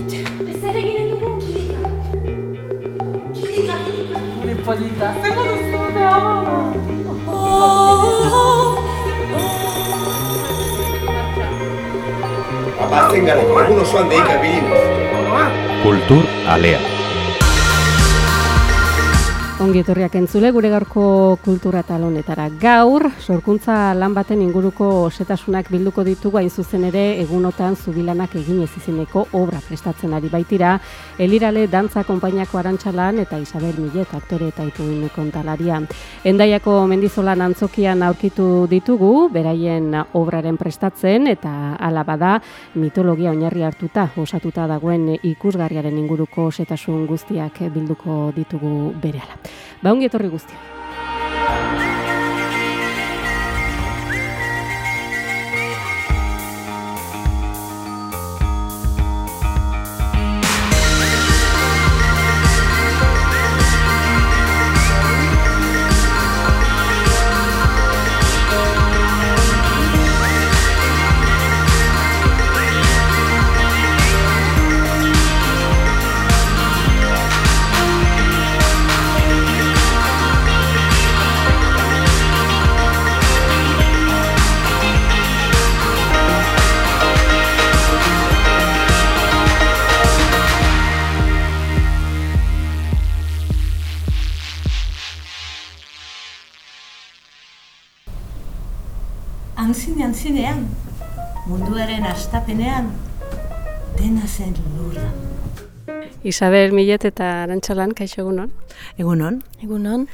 Ez ere ginen dugu kilika. Kilika, kilika. Gure polita. Zer duzu, da? Abasten gara, egun osoan deika bilinez. Kultur Alea. Ongi etorriak entzule gure gaurko kultura talonetara. Gaur, sorkuntza lan baten inguruko osetasunak bilduko ditugu hain zuzen ere egunotan zubilanak egin ez izeneko obra prestatzen ari baitira, Elirale Dantza Konpainiako Arantxalan eta Isabel Millet aktore eta ipuin kontalaria. Endaiako mendizolan antzokian aurkitu ditugu, beraien obraren prestatzen eta hala bada mitologia oinarri hartuta osatuta dagoen ikusgarriaren inguruko osetasun guztiak bilduko ditugu berehala. Ba, ongi etorri guztiak. Antzinean, munduaren astapenean, dena zen lurra. Isabel Millet eta Arantxalan, kaixo egunon. Egunon, Egunon.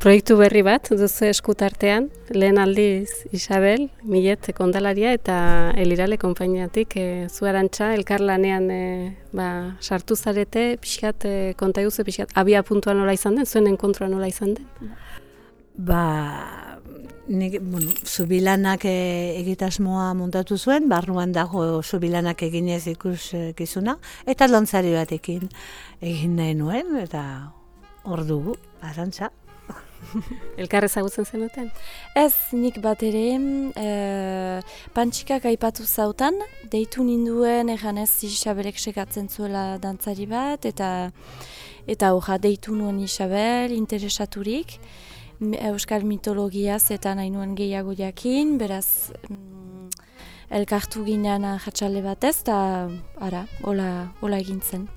Proiektu berri bat duzu eskutartean, lehen aldiz Isabel, Millet kondalaria eta Elirale konpainiatik e, zu Arantxa elkarlanean e, ba, sartu zarete, pixkat, e, konta eguzu, pixkat, abia puntua nola izan den, zuen enkontroa nola izan den? ba, nik, bueno, zubilanak e, egitasmoa montatu zuen, barruan dago zubilanak eginez ikuskizuna, eta lantzari batekin egin nahi nuen, eta hor dugu, arantza. Elkar ezagutzen zenuten? Ez, nik bat ere, e, pantxikak aipatu zautan, deitu ninduen eganez Isabelek segatzen zuela dantzari bat, eta eta hoja deitu nuen Isabel, interesaturik, Euskal mitologiaz eta nahi nuen gehiago jakin, beraz mm, elkartu ginen jatxale batez, eta ara, hola, hola egin zen.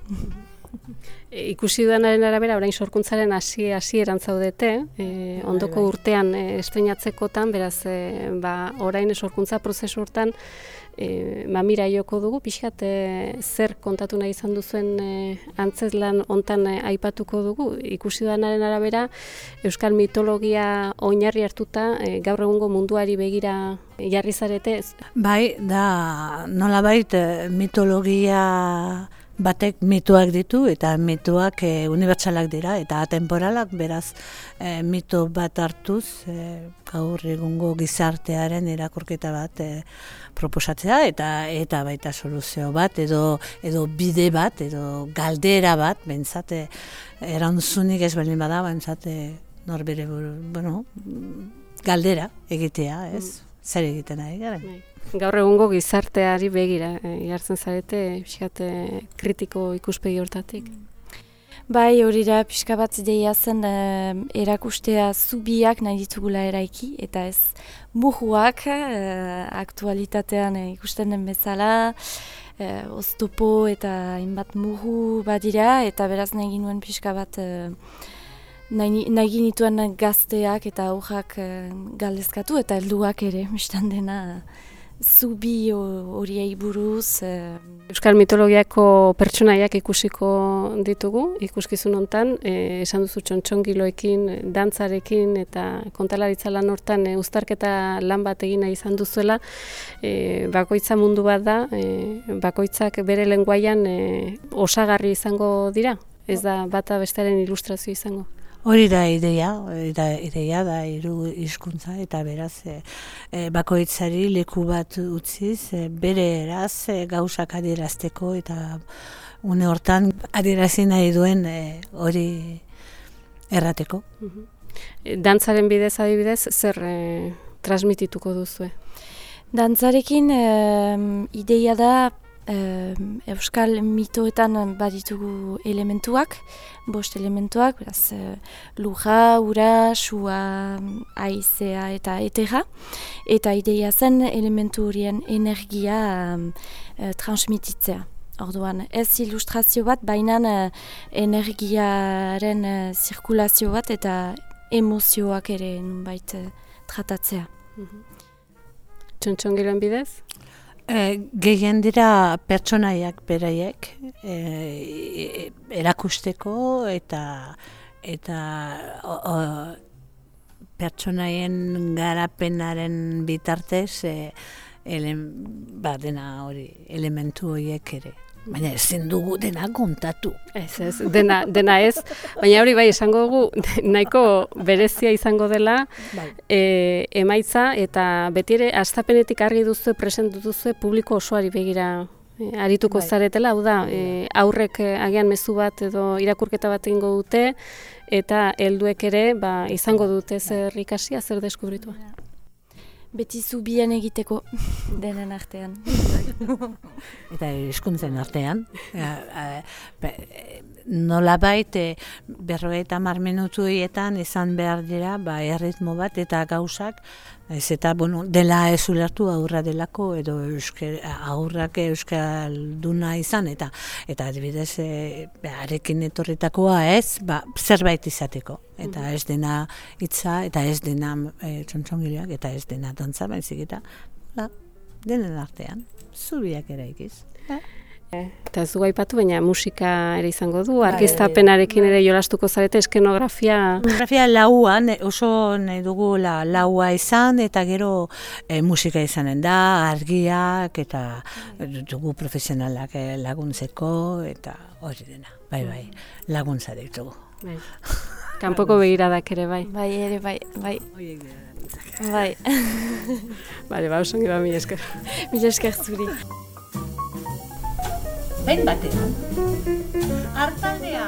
E, ikusi dudanaren arabera, orain sorkuntzaren hasi hasieran zaudete, e, ondoko bai. urtean e, estrenatzekotan, beraz, e, ba, orain sorkuntza prozesu hortan, e, mamira joko dugu, pixkat e, zer kontatu nahi izan duzuen e, antzeslan hontan e, aipatuko dugu. Ikusi dudanaren arabera, Euskal mitologia oinarri hartuta, e, gaur egungo munduari begira jarri zarete? Bai, da nolabait eh, mitologia batek mitoak ditu eta mitoak e, unibertsalak dira eta atemporalak beraz e, mito bat hartuz e, gaur egungo gizartearen irakurketa bat e, proposatzea eta eta baita soluzio bat edo edo bide bat edo galdera bat bentsate erantzunik ez baldin bada bentsate norbere bueno, galdera egitea, ez? Zer egiten ari gara? Gaur egungo gizarteari begira e, jartzen zarete, pixkat e, kritiko ikuspegi hortatik. Bai, hori da pixka bat ideia zen eh, erakustea zubiak nahi ditugula eraiki, eta ez muhuak eh, aktualitatean eh, ikusten den bezala, eh, oztopo eta hainbat muhu badira, eta beraz nahi ginuen pixka bat eh, nahi, ginituen gazteak eta aurrak eh, galdezkatu, eta helduak ere, mistan dena zubi ho- horiei buruz, eh, Euskal mitologiako pertsonaiak ikusiko ditugu, ikuskizun hontan, e, esan duzu txontxongiloekin, dantzarekin eta kontalaritza lan hortan e, uztarketa lan bat egin nahi izan duzuela, e, bakoitza mundu bat da, e, bakoitzak bere lenguaian e, osagarri izango dira, ez da bata bestearen ilustrazio izango. Hori da ideia, da ideia da hiru hizkuntza eta beraz e, e, bakoitzari leku bat utziz e, bere eraz e, gauzak adierazteko eta une hortan adierazi nahi duen e, hori errateko. E, Dantzaren bidez adibidez, zer e, transmitituko duzue? Dantzarekin em, ideia da em, euskal mitoetan baditugu elementuak, bost elementuak, beraz, uh, lurra, ura, sua, aizea eta etera. Eta ideia zen elementu horien energia uh, transmititzea. Orduan, ez ilustrazio bat, baina uh, energiaren zirkulazio bat eta emozioak ere nunbait tratatzea. Txontxongiren bidez? E, gehien dira pertsonaiak beraiek e, erakusteko eta eta o, o, pertsonaien garapenaren bitartez e, ele, ba, dena hori elementu horiek ere. Baina ezin dugu dena kontatu. Ez, ez, dena, dena ez, baina hori bai esango dugu nahiko berezia izango dela Bai. e, emaitza eta beti ere astapenetik argi duzu presentu duzu publiko osoari begira e, arituko Bai. zaretela, hau da, e, aurrek e, agian mezu bat edo irakurketa bat egingo dute eta helduek ere ba, izango dute zer ikasia, zer deskubritua. Beti zubien egiteko denen artean. eta eskuntzen artean. Ja, e, be- nolabait e, berrogeita hamar minutuetan izan behar dira ba, erritmo bat eta gauzak ez eta bueno, dela ez ulertu aurra delako edo euske, aurrak euskalduna izan eta eta adibidez e, ba, arekin etorritakoa ez ba, zerbait izateko. Eta ez dena hitza eta ez dena e, txontxongileak eta ez dena dantza baizik eta ba, denen artean zubiak eraikiz. Eta ez du aipatu, baina musika ere izango du, argiztapenarekin ere jolastuko zarete eskenografia Fotografia laua, ne- oso nahi dugu la, laua izan, eta gero e, musika izanen da, argiak, eta dugu profesionalak eh, laguntzeko, eta hori dena, bai bai, laguntza ditugu. Bai. Kanpoko begiradak ere bai. Bai, ere, bai, bai. Bai, Bale, ba, oso ba, mi esker. mila esker zuri. Ben batean, hartaldea!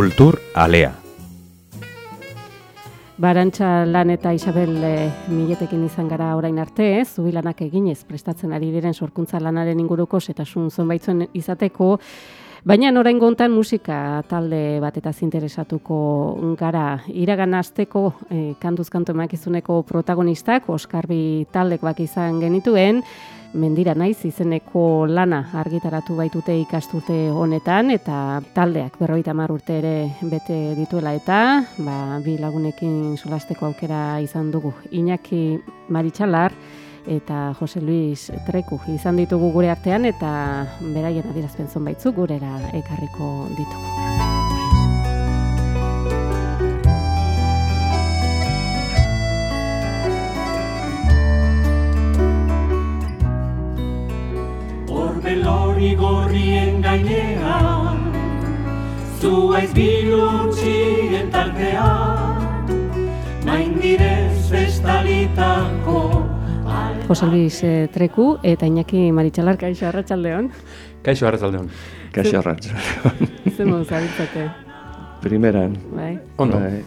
Kultur Alea. Barantxa lan eta Isabel e, miletekin izan gara orain arte, eh? zubilanak eginez prestatzen ari diren sorkuntza lanaren inguruko setasun zonbaitzuen izateko, baina orain gontan musika talde batetaz interesatuko gara. Iragan asteko e, kantuz kantu emakizuneko protagonistak, Oskarbi taldek bak izan genituen, Mendira naiz izeneko lana argitaratu baitute ikasturte honetan eta taldeak berrogeita hamar urte ere bete dituela eta ba, bi lagunekin solasteko aukera izan dugu. Iñaki Maritxalar eta Jose Luis Treku izan ditugu gure artean eta beraien adierazpen zonbaitzuk gurera ekarriko ditugu. Orbelori gorrien gainean Zuaiz bilutxien tartean Maindirez bestalitako Jose Luis eh, Treku eta Iñaki Maritxalar kaixo arratsaldeon. Kaixo arratzaldeon. Kaixo arratz. Zer modu zabiltzate, Primeran. bai? Ondo. Bai.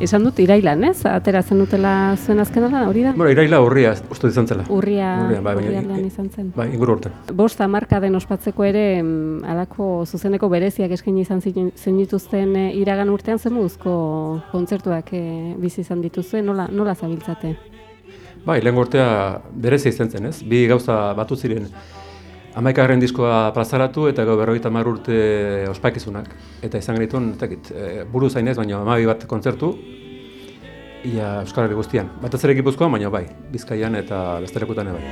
Esan dut irailan, ez? Atera zen dutela zuen azkena da, hori da? Bueno, iraila urria, uste izan zela. Urria, Urria, bai, baina- urrialdean izan zen. Bai, inguru urte. Bost hamarka den ospatzeko ere mm, halako zuzeneko bereziak eskaini izan zin- zenituzten e, iragan urtean zen moduzko kontzertuak e, bizi izan dituzue, nola, nola zabiltzate? Bai, lehen urtea berezia izan zen, ez? Bi gauza batu ziren. Hamaikagarren diskoa plazaratu eta gero berrogeita hamar urte ospakizunak. Eta izan genituen, ez dakit, e, buru zainez, baina hamabi bat kontzertu, ia Euskal Herri guztian. Batez ere Gipuzkoan, baina bai, Bizkaian eta beste lekutan bai.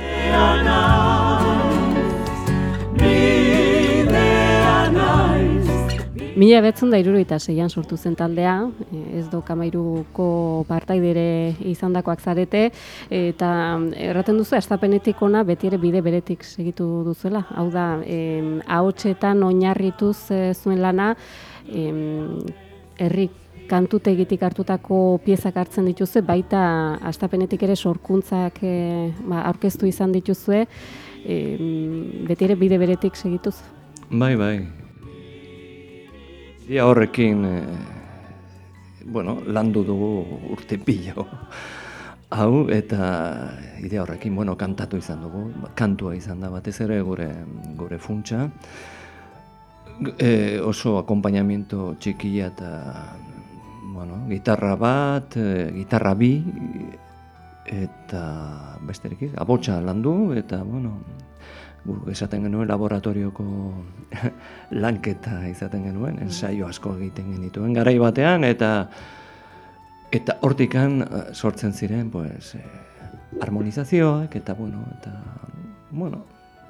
Mila betzen da iruroita zeian sortu zen taldea, eh, ez do kamairuko partaidere izandakoak zarete, eta erraten duzu, astapenetik ona beti ere bide beretik segitu duzuela. Hau da, em, ahotsetan oinarrituz eh, zuen lana, em, herri kantutegitik hartutako piezak hartzen dituzue, baita astapenetik ere sorkuntzak eh, ba, aurkeztu izan dituzue, em, beti ere bide beretik segituz. Bai, bai. Ia horrekin, e, bueno, landu dugu urte pilo. Hau, eta idea horrekin, bueno, kantatu izan dugu, kantua izan da batez ere gure, gure funtsa. E, oso akompainamiento txikia eta, bueno, gitarra bat, e, gitarra bi, eta besterik, abotsa landu, eta, bueno, gu esaten genuen laboratorioko lanketa izaten genuen, ensaio asko egiten genituen garai batean eta eta hortikan eh, sortzen ziren pues eh, harmonizazioak eta bueno, eta bueno,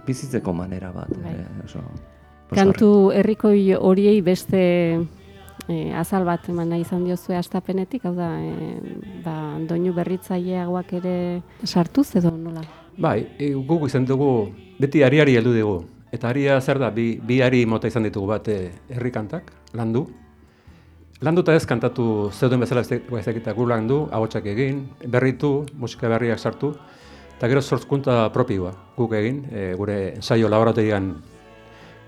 bizitzeko manera bat, Bai. eh, oso Kantu herrikoi horiei beste eh, azal bat eman nahi izan diozue astapenetik, hau da, eh, ba, doinu berritzaileagoak ere sartuz edo nola? Bai, e, guk izan dugu, beti ariari heldu dugu. Eta aria zer da, bi, bi ari mota izan ditugu bat e, herri kantak, landu. Landu eta ez kantatu zeuden bezala ezakita gu landu, ahotsak egin, berritu, musika berriak sartu, eta gero sortkunta propioa guk egin, e, gure ensaio laboratorian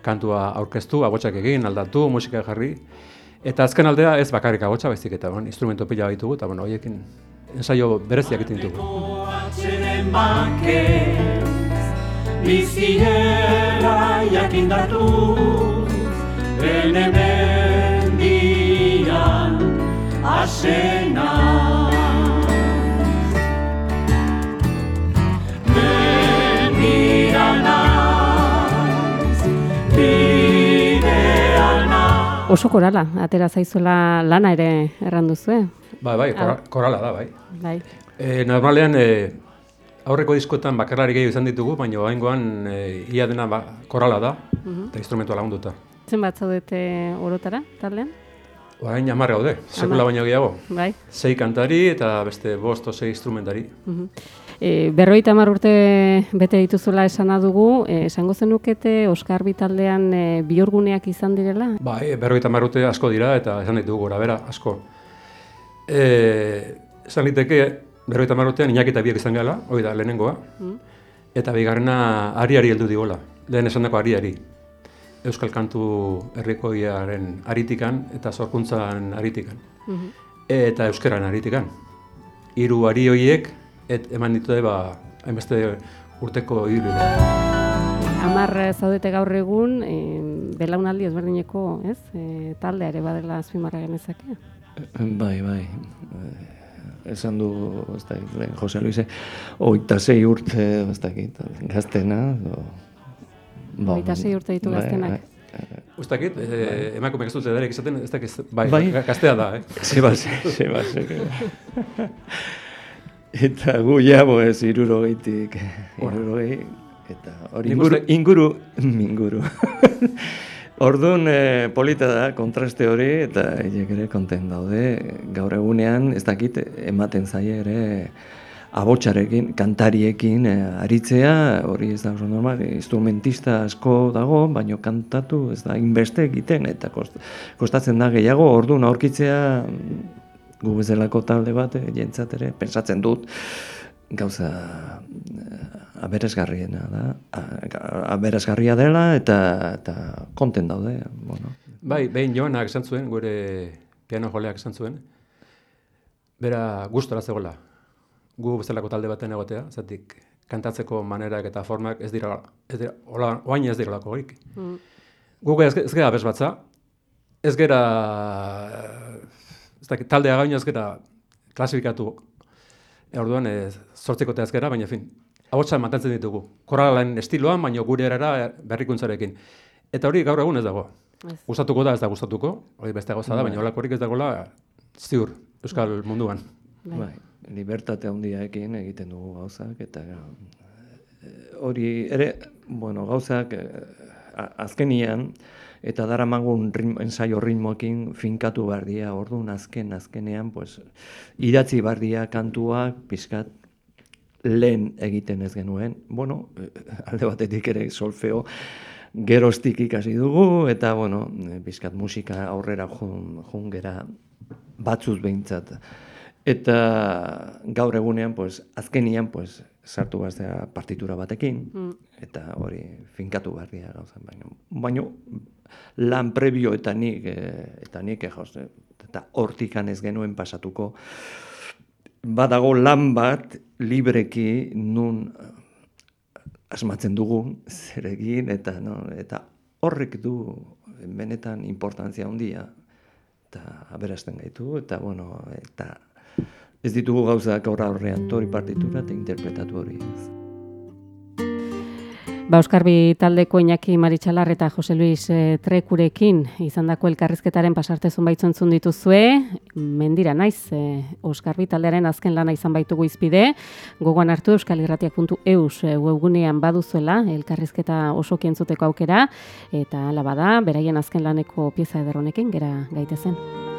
kantua aurkeztu, ahotsak egin, aldatu, musika jarri, eta azken aldea ez bakarrik ahotsa baizik eta bon, instrumento pila baitugu, eta bueno, horiekin ensaio bereziak egiten ditugu. Biziera jakindatuz, bene mendian asena. Oso korala, atera zaizuela lana ere erranduzue. Bai, bai, kora, korala da, bai. Bai. E, normalean, e, aurreko diskoetan bakarlari gehiago izan ditugu, baina oraingoan e, ia dena ba, korala da, eta instrumentua lagunduta. Zenbat zaudete orotara, taldean? Orain hamar gaude, sekula baino gehiago. Bai. Sei kantari eta beste bost o sei instrumentari. Mhm. E, berroita hamar urte bete dituzuela esana dugu, e, esango zenukete Oskar Bitaldean e, biorguneak izan direla? Bai, berrogeita hamar urte asko dira eta esan ditugu gora bera, asko. E, esan liteke, berrogeita hamar urtean Iñaki eta biak izan gala, hori da lehenengoa, Mm. eta bigarrena ariari heldu digola, lehen esandako ariari. Euskal kantu herrikoiaren aritikan eta sorkuntzan aritikan. Mhm. Eta euskeran aritikan. Hiru ari horiek et, eman ditute ba, hainbeste urteko ibilbide. Hamar eh, zaudete gaur egun, e, belaunaldi ezberdineko, ez? E, taldea ere badela azpimarra genezake. Bai, bai. Esan du, ez da, lehen Jose Luise, oita sei urte, ez dakit, gaztena, edo... ba, Hogeita sei urte ditu bai, gaztenak. bai. Uztakit, eh, emakumeak ez dut ederek izaten, ez dakit, bai, Bai. gaztea da, eh? Zeba, zeba, Eta gu ja, boez, irurogeitik, irurogei, eta hori inguru, uste- inguru, inguru. Orduan e, polita da kontraste hori eta hiek ere konten daude. Gaur egunean ez dakit ematen zaie ere abotsarekin, kantariekin e, aritzea, hori ez da oso normal, instrumentista asko dago, baino kantatu ez da inbeste egiten eta kost, kostatzen da gehiago, orduan aurkitzea gu bezalako talde bat, eh, jentzat ere, pensatzen dut, gauza eh, aberazgarriena da, a- aberazgarria dela eta, eta konten daude, bueno. Bai, behin Joanak esan zuen, gure piano joleak esan zuen, bera gustora zegoela, gu bezalako talde baten egotea, zatik kantatzeko manerak eta formak ez dira, ez dira, hola, oain ez direlako horik. Mm. Guk ez, ez gara abes batza, ez gera, ez dakit, taldea gaino ez gera klasifikatu, e, orduan ez, sortzeko ez gera, baina fin, ahotsa mantentzen ditugu. Koralaren estiloan, baina gure erara berrikuntzarekin. Eta hori gaur egun ez dago. Ez. Gustatuko da ez da gustatuko, hori beste gauza da, Bai. baina holakorik ez dagoela ziur, Euskal munduan. Bai, libertate handiaekin egiten dugu gauzak eta eh, hori ere, bueno, gauzak eh, azkenian eta daramagun ritmo, ensaio ritmoekin finkatu behar dira, orduan azken, azkenean, pues, idatzi behar dira kantuak, pizkat, lehen egiten ez genuen, bueno, eh, alde batetik ere solfeo, geroztik ikasi dugu, eta, bueno, eh, pizkat musika aurrera jun, jun gera batzuz behintzat. Eta gaur egunean, pues, azkenian, pues, sartu baztea partitura batekin, Mm. eta hori finkatu behar dira gauza. Baina, baina lan prebio eta nik, eh, eta nik eh, eta hortikan ez genuen pasatuko, badago lan bat libreki nun eh, asmatzen dugu zer egin, eta, no, eta horrek du benetan importantzia handia eta aberasten gaitu, eta bueno, eta ez ditugu gauzak aurra horrean tori partitura eta interpretatu hori ez. Ba, Euskarbi taldeko Iñaki Maritxalar eta Jose Luis eh, Trekurekin izandako elkarrizketaren pasartezun baitzun entzun dituzue, mendira naiz, eh, Euskarbi taldearen azken lana izan baitugu izpide, gogoan hartu euskalirratiak.eus eh, webgunean baduzuela elkarrizketa oso entzuteko aukera, eta ala bada, beraien azken laneko pieza ederronekin gera gaitezen.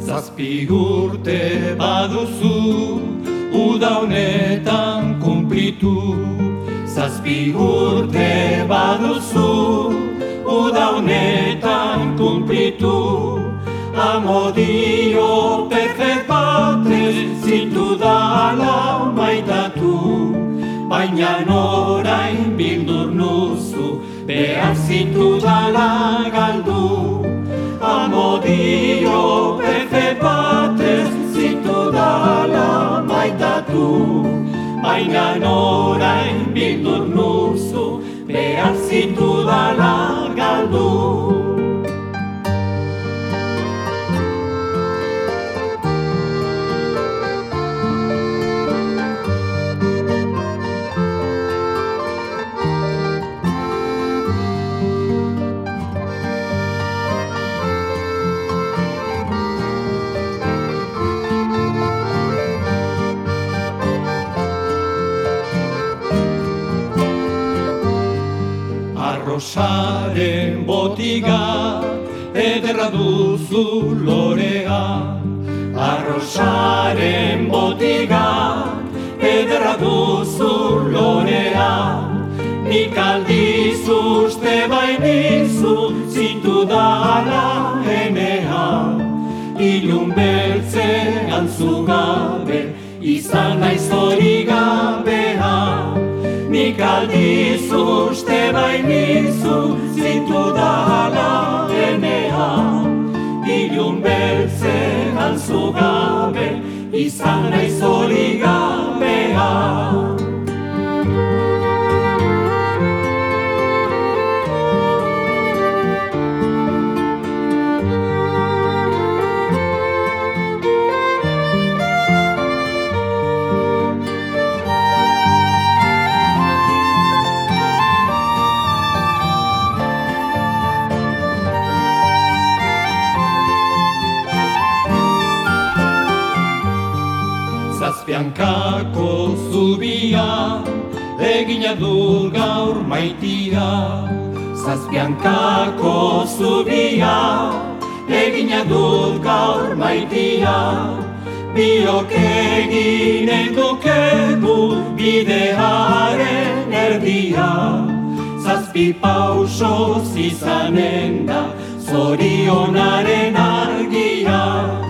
Zazpi urte baduzu, uda honetan kumplitu. Zazpi urte baduzu, uda honetan kumplitu. Amodio perfect batrez, zintu dala maitatu. Baina orain bildur nuzu, behar dala galdu. Amodio pepe batez zitu dala maitatu Baina orain bildur nuzu behar zitu dala galdu botiga ederra duzu lorea. Arrosaren botiga ederra duzu lorea. Nik aldiz uste bainizu zitu dala enea Ilun beltzean zugabe izan naiz hori gabea Nik aldiz uste bainizu zitu dala enea Ilun beltzean zugabe izan naiz hori gabea Zazpiankako zubia egina du gaur maitia. Zazpiankako zubia egina du gaur maitia. Biok eginen dukegu bidearen erdia. Zazpi pausoz izanen da zorionaren argia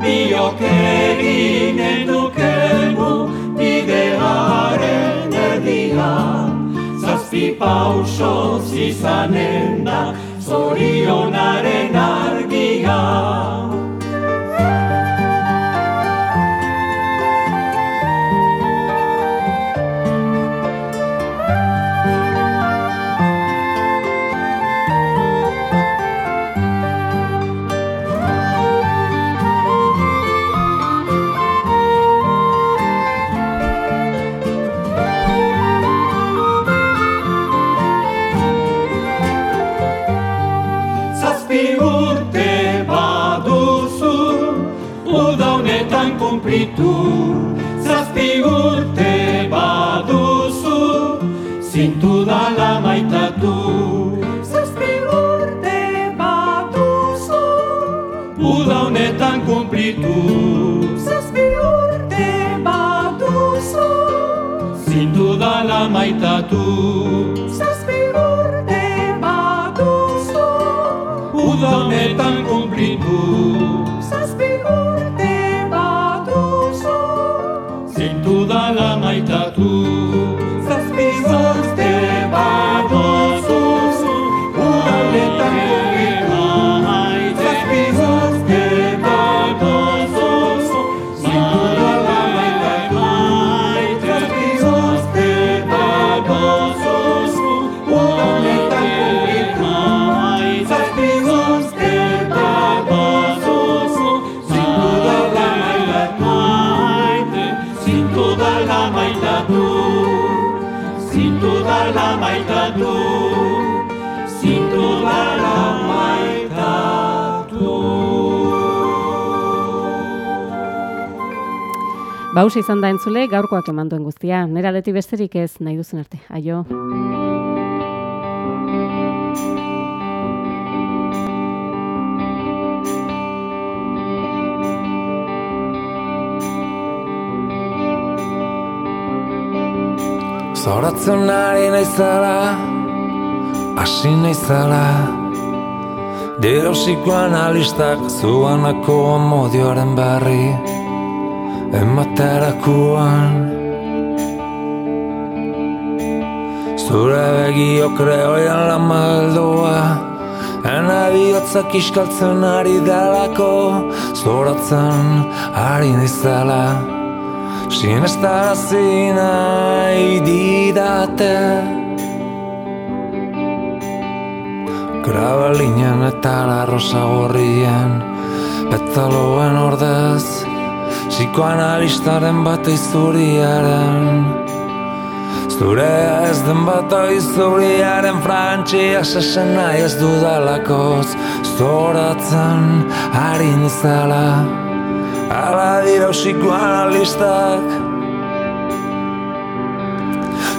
Biok eginen dukegu bidearen erdia. Zazpi pausoz izanen da zorionaren argia Uda honetan kumplitu Zazpi urte baduzu Zintu dala maitatu. Zazpi urte baduzu Uda honetan kumplitu Zazpi urte baduzu Zintu dala maitatu Baus izan da entzule, gaurkoak eman duen guztia. Nera deti besterik ez nahi duzen arte. Aio. Zoratzen ari naizala, hasi naizala Dirosikoan alistak zuanako amodioaren berri Ematerakuan Zure begio kreoian lama heldua Ena bihotzak iskaltzen ari delako. Zoratzen ari naizala Sinestarazi nahi didate. Grabalinen eta la rosa gorrien. Petaloen ordez Psikoanalistaren bat izuriaren Zurea ez den bat izuriaren Frantxia sesen nahi ez dudalakoz. Zoratzen ari nizala Ala dira psikoanalistak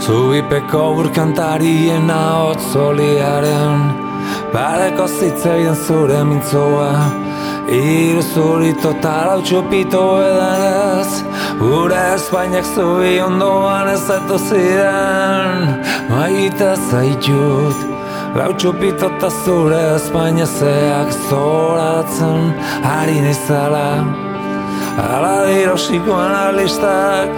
Zubipeko burkantarien ahot zoliaren. Bareko zitzeien zure mintzoa Iru zuri total hau txupito edanez Gure Espainak zubi ondoan ez eto ziren. Maita zaitut Lau txupito eta zure Espainia zeak zoratzen Ari nizala. Ala dira psikoanalistak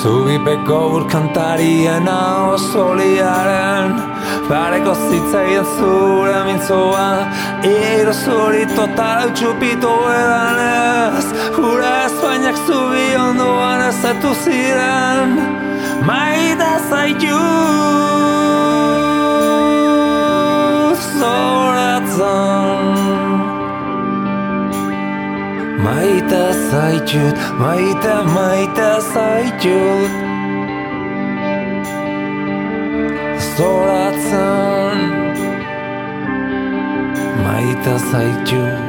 Zubipeko burkantarien hau zoliaren Pareko zitzaien zure mintzoa Iro zuri total txupito edanez. Gure Espainak zubi ondoan ez etu ziren Maita zaitu. Zoratzen. Maita zaitut, maita, maita zaitut Zoratzen Maita zaitut